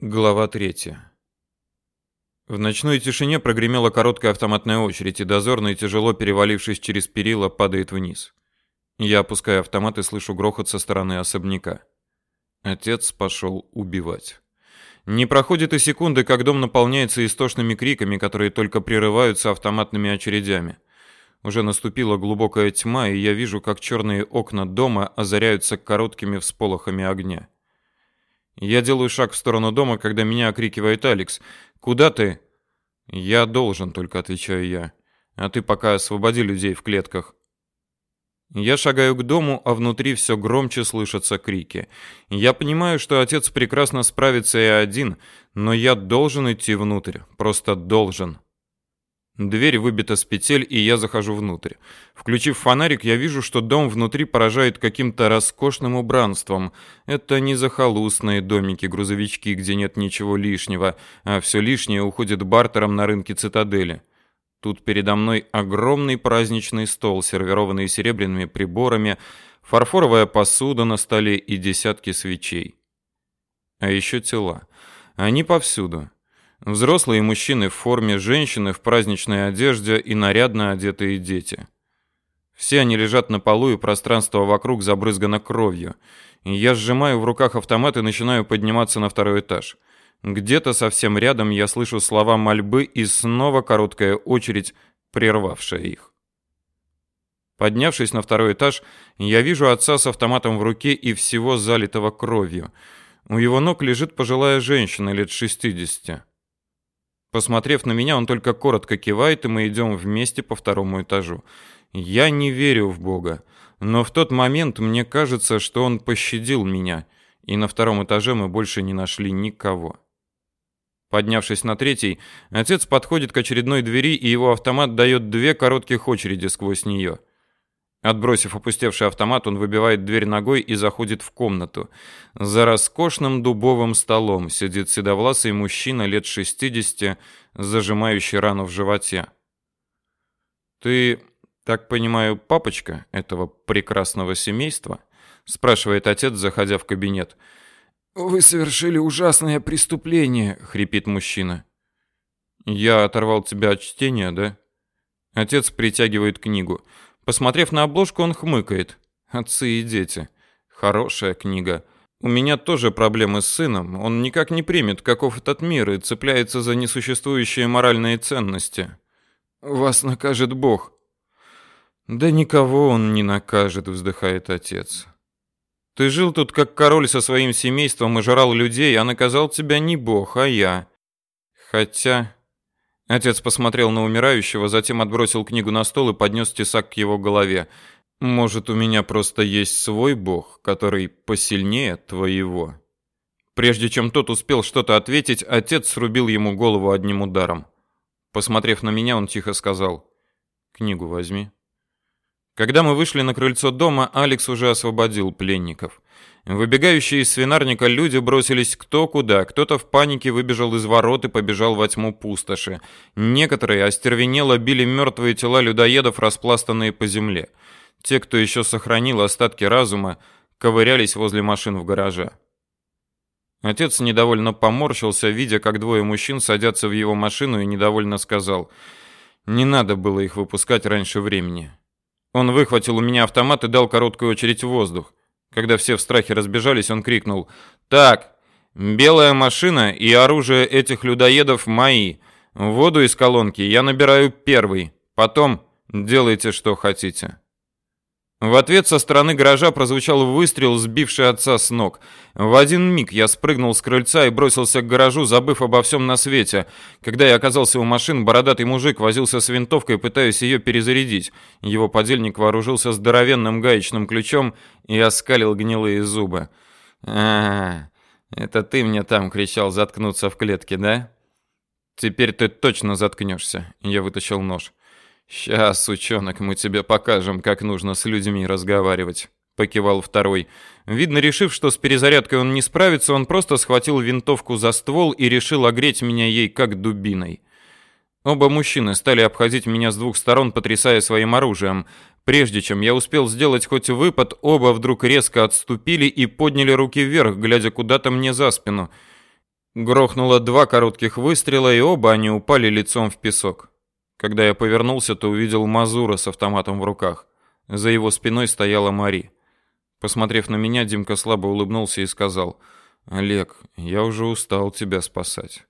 Глава 3. В ночной тишине прогремела короткая автоматная очередь, и дозорный, тяжело перевалившись через перила, падает вниз. Я опускаю автомат и слышу грохот со стороны особняка. Отец пошел убивать. Не проходит и секунды, как дом наполняется истошными криками, которые только прерываются автоматными очередями. Уже наступила глубокая тьма, и я вижу, как черные окна дома озаряются короткими всполохами огня. Я делаю шаг в сторону дома, когда меня окрикивает Алекс. «Куда ты?» «Я должен», — только отвечаю я. «А ты пока освободи людей в клетках». Я шагаю к дому, а внутри все громче слышатся крики. Я понимаю, что отец прекрасно справится и один, но я должен идти внутрь. Просто должен. Дверь выбита с петель, и я захожу внутрь. Включив фонарик, я вижу, что дом внутри поражает каким-то роскошным убранством. Это не захолустные домики-грузовички, где нет ничего лишнего, а все лишнее уходит бартером на рынке цитадели. Тут передо мной огромный праздничный стол, сервированный серебряными приборами, фарфоровая посуда на столе и десятки свечей. А еще тела. Они повсюду. Взрослые мужчины в форме, женщины в праздничной одежде и нарядно одетые дети. Все они лежат на полу, и пространство вокруг забрызгано кровью. Я сжимаю в руках автомат и начинаю подниматься на второй этаж. Где-то совсем рядом я слышу слова мольбы и снова короткая очередь, прервавшая их. Поднявшись на второй этаж, я вижу отца с автоматом в руке и всего залитого кровью. У его ног лежит пожилая женщина лет 60. Посмотрев на меня, он только коротко кивает, и мы идем вместе по второму этажу. Я не верю в Бога, но в тот момент мне кажется, что он пощадил меня, и на втором этаже мы больше не нашли никого. Поднявшись на третий, отец подходит к очередной двери, и его автомат дает две коротких очереди сквозь нее. Отбросив опустевший автомат, он выбивает дверь ногой и заходит в комнату. За роскошным дубовым столом сидит седовласый мужчина лет 60, зажимающий рану в животе. «Ты, так понимаю, папочка этого прекрасного семейства?» спрашивает отец, заходя в кабинет. «Вы совершили ужасное преступление», — хрипит мужчина. «Я оторвал тебя от чтения, да?» Отец притягивает книгу. Посмотрев на обложку, он хмыкает. Отцы и дети. Хорошая книга. У меня тоже проблемы с сыном. Он никак не примет, каков этот мир, и цепляется за несуществующие моральные ценности. Вас накажет Бог. Да никого он не накажет, вздыхает отец. Ты жил тут как король со своим семейством и жрал людей, а наказал тебя не Бог, а я. Хотя Отец посмотрел на умирающего, затем отбросил книгу на стол и поднес тесак к его голове. Может, у меня просто есть свой бог, который посильнее твоего. Прежде чем тот успел что-то ответить, отец срубил ему голову одним ударом. Посмотрев на меня, он тихо сказал: "Книгу возьми". Когда мы вышли на крыльцо дома, Алекс уже освободил пленников. Выбегающие из свинарника люди бросились кто куда, кто-то в панике выбежал из ворот и побежал во тьму пустоши. Некоторые остервенело били мертвые тела людоедов, распластанные по земле. Те, кто еще сохранил остатки разума, ковырялись возле машин в гараже. Отец недовольно поморщился, видя, как двое мужчин садятся в его машину, и недовольно сказал: "Не надо было их выпускать раньше времени". Он выхватил у меня автомат и дал короткую очередь в воздух. Когда все в страхе разбежались, он крикнул: "Так, белая машина и оружие этих людоедов мои. Воду из колонки я набираю первый. Потом делайте что хотите". В ответ со стороны гаража прозвучал выстрел, сбивший отца с ног. В один миг я спрыгнул с крыльца и бросился к гаражу, забыв обо всем на свете. Когда я оказался у машин, бородатый мужик возился с винтовкой, пытаясь ее перезарядить. Его подельник вооружился здоровенным гаечным ключом и оскалил гнилые зубы. «А, это ты мне там кричал заткнуться в клетке, да?» «Теперь ты точно заткнешься», — я вытащил нож. «Сейчас, сучонок, мы тебе покажем, как нужно с людьми разговаривать», — покивал второй. Видно, решив, что с перезарядкой он не справится, он просто схватил винтовку за ствол и решил огреть меня ей как дубиной. Оба мужчины стали обходить меня с двух сторон, потрясая своим оружием. Прежде чем я успел сделать хоть выпад, оба вдруг резко отступили и подняли руки вверх, глядя куда-то мне за спину. Грохнуло два коротких выстрела, и оба они упали лицом в песок. Когда я повернулся, то увидел Мазура с автоматом в руках. За его спиной стояла Мари. Посмотрев на меня, Димка слабо улыбнулся и сказал: "Олег, я уже устал тебя спасать".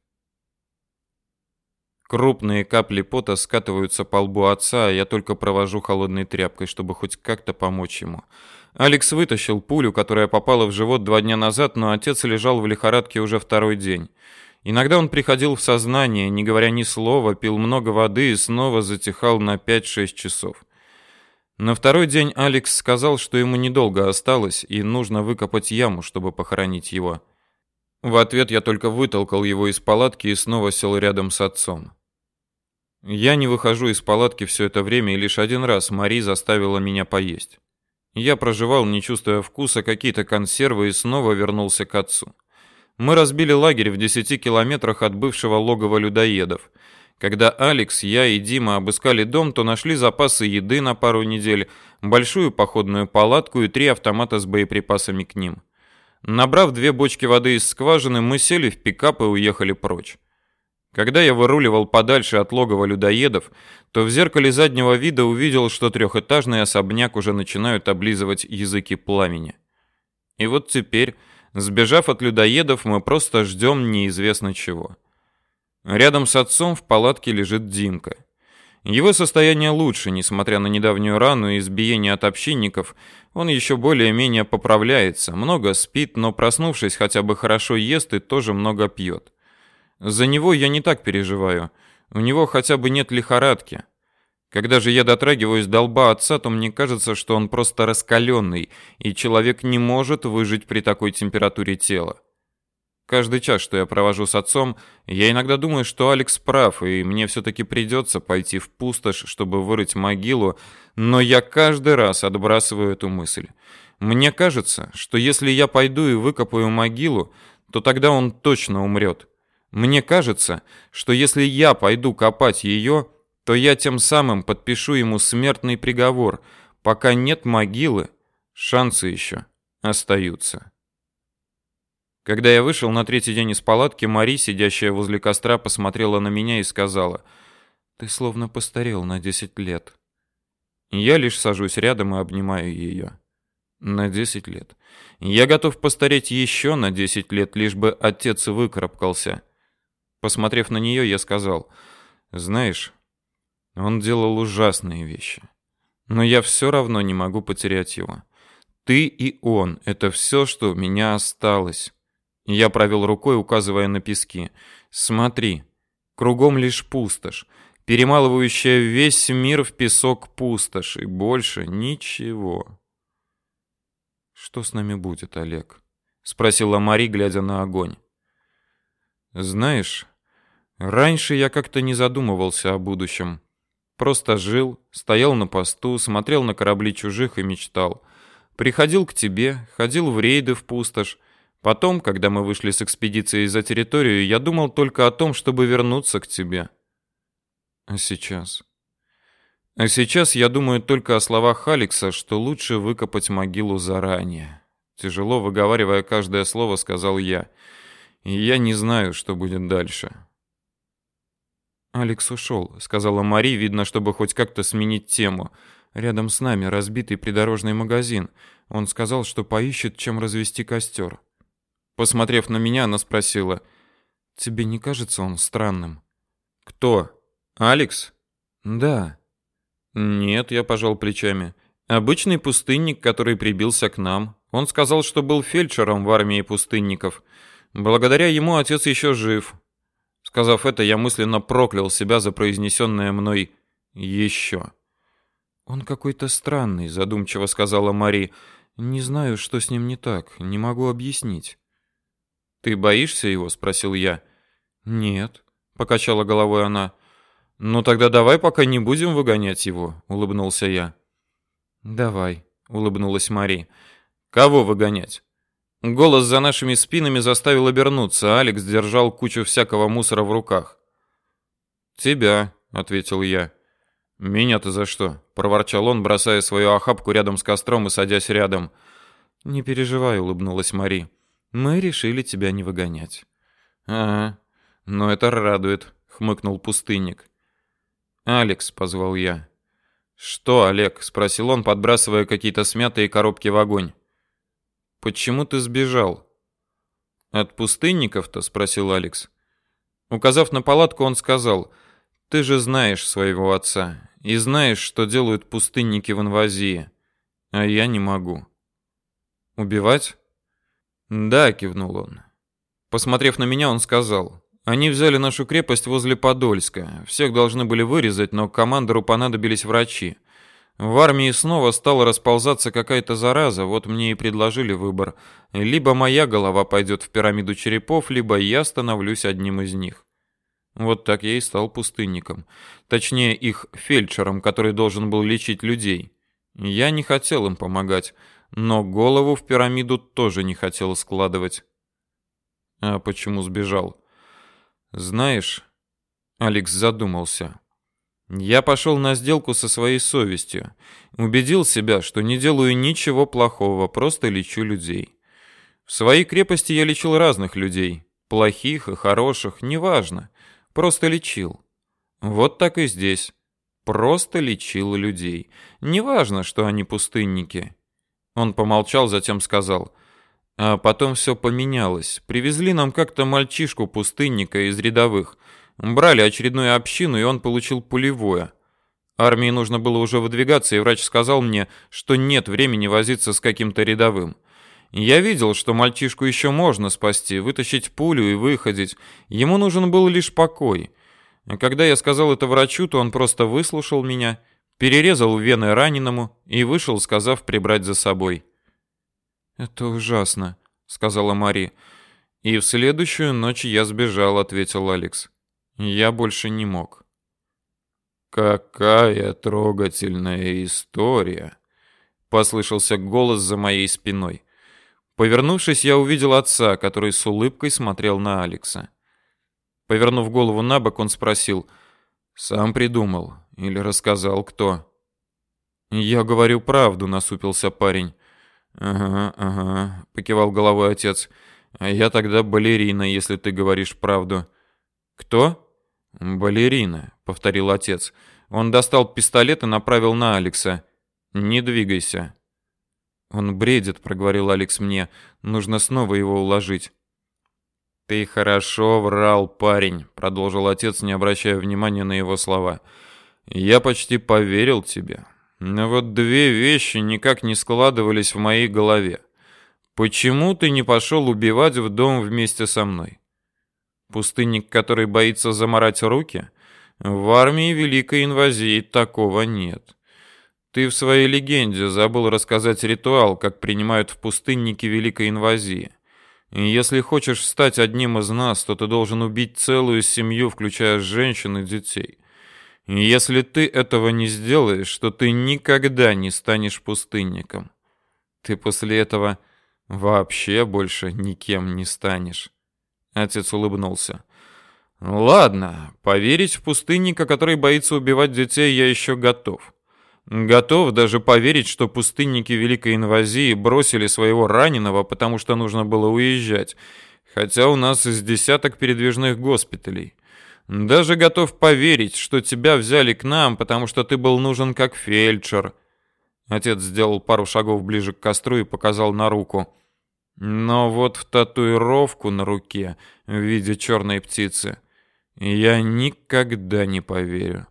Крупные капли пота скатываются по лбу отца, а я только провожу холодной тряпкой, чтобы хоть как-то помочь ему. Алекс вытащил пулю, которая попала в живот два дня назад, но отец лежал в лихорадке уже второй день. Иногда он приходил в сознание, не говоря ни слова, пил много воды и снова затихал на 5-6 часов. На второй день Алекс сказал, что ему недолго осталось и нужно выкопать яму, чтобы похоронить его. В ответ я только вытолкал его из палатки и снова сел рядом с отцом. Я не выхожу из палатки все это время, и лишь один раз Мари заставила меня поесть. Я проживал, не чувствуя вкуса, какие-то консервы и снова вернулся к отцу. Мы разбили лагерь в 10 километрах от бывшего логова людоедов. Когда Алекс, я и Дима обыскали дом, то нашли запасы еды на пару недель, большую походную палатку и три автомата с боеприпасами к ним. Набрав две бочки воды из скважины, мы сели в пикап и уехали прочь. Когда я выруливал подальше от логова людоедов, то в зеркале заднего вида увидел, что трехэтажный особняк уже начинают облизывать языки пламени. И вот теперь, сбежав от людоедов, мы просто ждем неизвестно чего. Рядом с отцом в палатке лежит Димка. Его состояние лучше, несмотря на недавнюю рану и избиение от общинников, он еще более-менее поправляется, много спит, но проснувшись хотя бы хорошо ест и тоже много пьет. За него я не так переживаю. У него хотя бы нет лихорадки. Когда же я дотрагиваюсь до лба отца, то мне кажется, что он просто раскаленный, и человек не может выжить при такой температуре тела. Каждый час, что я провожу с отцом, я иногда думаю, что Алекс прав, и мне все-таки придется пойти в пустошь, чтобы вырыть могилу, но я каждый раз отбрасываю эту мысль. Мне кажется, что если я пойду и выкопаю могилу, то тогда он точно умрет. Мне кажется, что если я пойду копать ее, то я тем самым подпишу ему смертный приговор. Пока нет могилы, шансы еще остаются. Когда я вышел на третий день из палатки, Мари, сидящая возле костра, посмотрела на меня и сказала: "Ты словно постарел на 10 лет". Я лишь сажусь рядом и обнимаю ее. На 10 лет. Я готов постареть еще на 10 лет, лишь бы отец выкарабкался. Посмотрев на нее, я сказал: "Знаешь, он делал ужасные вещи, но я все равно не могу потерять его. Ты и он это все, что у меня осталось". Я провел рукой, указывая на пески. "Смотри, кругом лишь пустошь, перемалывающая весь мир в песок пустошь, и больше ничего". Что с нами будет, Олег? спросила Мари, глядя на огонь. Знаешь, раньше я как-то не задумывался о будущем. Просто жил, стоял на посту, смотрел на корабли чужих и мечтал. Приходил к тебе, ходил в рейды в пустошь. Потом, когда мы вышли с экспедицией за территорию, я думал только о том, чтобы вернуться к тебе. А сейчас? А сейчас я думаю только о словах Алекса, что лучше выкопать могилу заранее. Тяжело выговаривая каждое слово, сказал я. И я не знаю, что будет дальше. Алекс ушел, сказала Мари, видно, чтобы хоть как-то сменить тему. Рядом с нами разбитый придорожный магазин. Он сказал, что поищет, чем развести костер. Посмотрев на меня, она спросила: "Тебе не кажется он странным?" "Кто? Алекс?" "Да." "Нет", я пожал плечами. "Обычный пустынник, который прибился к нам. Он сказал, что был фельдшером в армии пустынников. Благодаря ему отец еще жив. Сказав это, я мысленно проклял себя за произнесенное мной еще. Он какой-то странный, задумчиво сказала Мари. Не знаю, что с ним не так, не могу объяснить. Ты боишься его, спросил я. Нет, покачала головой она. Ну тогда давай пока не будем выгонять его, улыбнулся я. Давай, улыбнулась Мари. Кого выгонять? Голос за нашими спинами заставил обернуться, а Алекс держал кучу всякого мусора в руках. «Тебя», — ответил я. «Меня-то за что?» — проворчал он, бросая свою охапку рядом с костром и садясь рядом. «Не переживай», — улыбнулась Мари. «Мы решили тебя не выгонять». Ага, но это радует, хмыкнул пустынник. Алекс, позвал я. Что, Олег? спросил он, подбрасывая какие-то смятые коробки в огонь. Почему ты сбежал? От пустынников-то, спросил Алекс. Указав на палатку, он сказал: "Ты же знаешь своего отца и знаешь, что делают пустынники в инвазии, а я не могу". Убивать? Да, кивнул он. Посмотрев на меня, он сказал: "Они взяли нашу крепость возле Подольска. Всех должны были вырезать, но командору понадобились врачи. В армии снова стала расползаться какая-то зараза, вот мне и предложили выбор. Либо моя голова пойдет в пирамиду черепов, либо я становлюсь одним из них. Вот так я и стал пустынником. Точнее, их фельдшером, который должен был лечить людей. Я не хотел им помогать, но голову в пирамиду тоже не хотел складывать. А почему сбежал? Знаешь, Алекс задумался. Я пошел на сделку со своей совестью. Убедил себя, что не делаю ничего плохого, просто лечу людей. В своей крепости я лечил разных людей. Плохих и хороших, неважно. Просто лечил. Вот так и здесь. Просто лечил людей. Неважно, что они пустынники. Он помолчал, затем сказал. А потом все поменялось. Привезли нам как-то мальчишку-пустынника из рядовых. Брали очередную общину, и он получил пулевое. Армии нужно было уже выдвигаться, и врач сказал мне, что нет времени возиться с каким-то рядовым. Я видел, что мальчишку еще можно спасти, вытащить пулю и выходить. Ему нужен был лишь покой. Когда я сказал это врачу, то он просто выслушал меня, перерезал вены раненому и вышел, сказав прибрать за собой. «Это ужасно», — сказала Мари. «И в следующую ночь я сбежал», — ответил Алекс. Я больше не мог. Какая трогательная история, послышался голос за моей спиной. Повернувшись, я увидел отца, который с улыбкой смотрел на Алекса. Повернув голову на бок, он спросил: "Сам придумал или рассказал кто?" "Я говорю правду", насупился парень. "Ага, ага", покивал головой отец. "А я тогда балерина, если ты говоришь правду". "Кто?" «Балерина», — повторил отец. Он достал пистолет и направил на Алекса. «Не двигайся». «Он бредит», — проговорил Алекс мне. «Нужно снова его уложить». «Ты хорошо врал, парень», — продолжил отец, не обращая внимания на его слова. «Я почти поверил тебе. Но вот две вещи никак не складывались в моей голове. Почему ты не пошел убивать в дом вместе со мной? Пустынник, который боится заморать руки? В армии Великой Инвазии такого нет. Ты в своей легенде забыл рассказать ритуал, как принимают в пустыннике Великой Инвазии. И если хочешь стать одним из нас, то ты должен убить целую семью, включая женщин и детей. И если ты этого не сделаешь, то ты никогда не станешь пустынником. Ты после этого вообще больше никем не станешь. Отец улыбнулся. Ладно, поверить в пустынника, который боится убивать детей, я еще готов. Готов даже поверить, что пустынники Великой Инвазии бросили своего раненого, потому что нужно было уезжать, хотя у нас из десяток передвижных госпиталей. Даже готов поверить, что тебя взяли к нам, потому что ты был нужен как фельдшер. Отец сделал пару шагов ближе к костру и показал на руку. Но вот в татуировку на руке в виде черной птицы я никогда не поверю.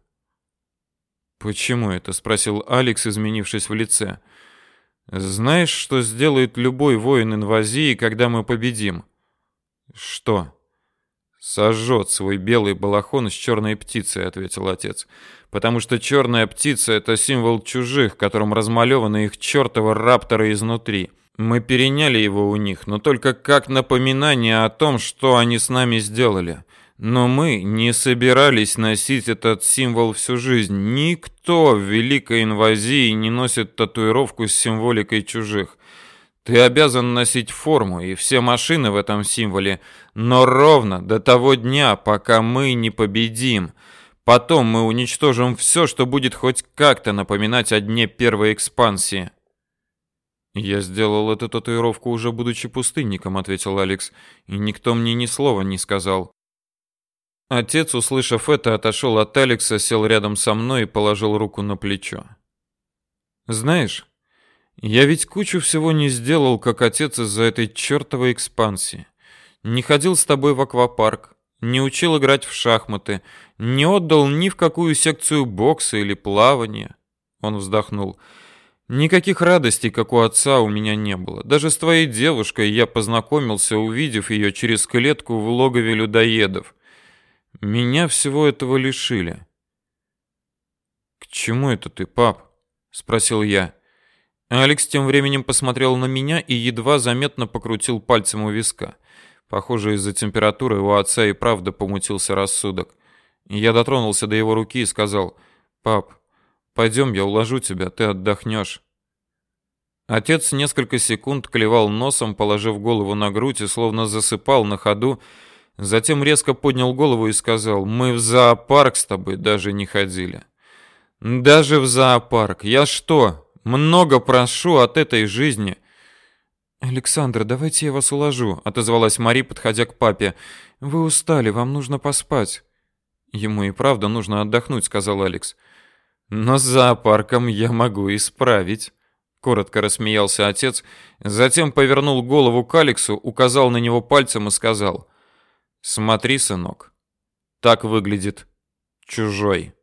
Почему это? спросил Алекс, изменившись в лице. Знаешь, что сделает любой воин инвазии, когда мы победим? Что? Сожжет свой белый балахон с черной птицей, ответил отец. Потому что черная птица это символ чужих, которым размалеваны их чертовы рапторы изнутри. Мы переняли его у них, но только как напоминание о том, что они с нами сделали. Но мы не собирались носить этот символ всю жизнь. Никто в Великой Инвазии не носит татуировку с символикой чужих. Ты обязан носить форму и все машины в этом символе, но ровно до того дня, пока мы не победим. Потом мы уничтожим все, что будет хоть как-то напоминать о дне первой экспансии. Я сделал эту татуировку уже будучи пустынником, ответил Алекс, и никто мне ни слова не сказал. Отец, услышав это, отошел от Алекса, сел рядом со мной и положил руку на плечо. Знаешь, я ведь кучу всего не сделал, как отец из-за этой чертовой экспансии. Не ходил с тобой в аквапарк, не учил играть в шахматы, не отдал ни в какую секцию бокса или плавания. Он вздохнул. Никаких радостей, как у отца, у меня не было. Даже с твоей девушкой я познакомился, увидев ее через клетку в логове людоедов. Меня всего этого лишили. К чему это ты, пап? спросил я. Алекс тем временем посмотрел на меня и едва заметно покрутил пальцем у виска. Похоже, из-за температуры у отца и правда помутился рассудок. Я дотронулся до его руки и сказал: "Пап, пойдем, я уложу тебя, ты отдохнешь». Отец несколько секунд клевал носом, положив голову на грудь и словно засыпал на ходу, затем резко поднял голову и сказал: "Мы в зоопарк с тобой даже не ходили". Даже в зоопарк. Я что, много прошу от этой жизни. Александр, давайте я вас уложу, отозвалась Мари, подходя к папе. Вы устали, вам нужно поспать. Ему и правда нужно отдохнуть, сказал Алекс. Но с зоопарком я могу исправить. Коротко рассмеялся отец, затем повернул голову к Алексу, указал на него пальцем и сказал: "Смотри, сынок, так выглядит чужой".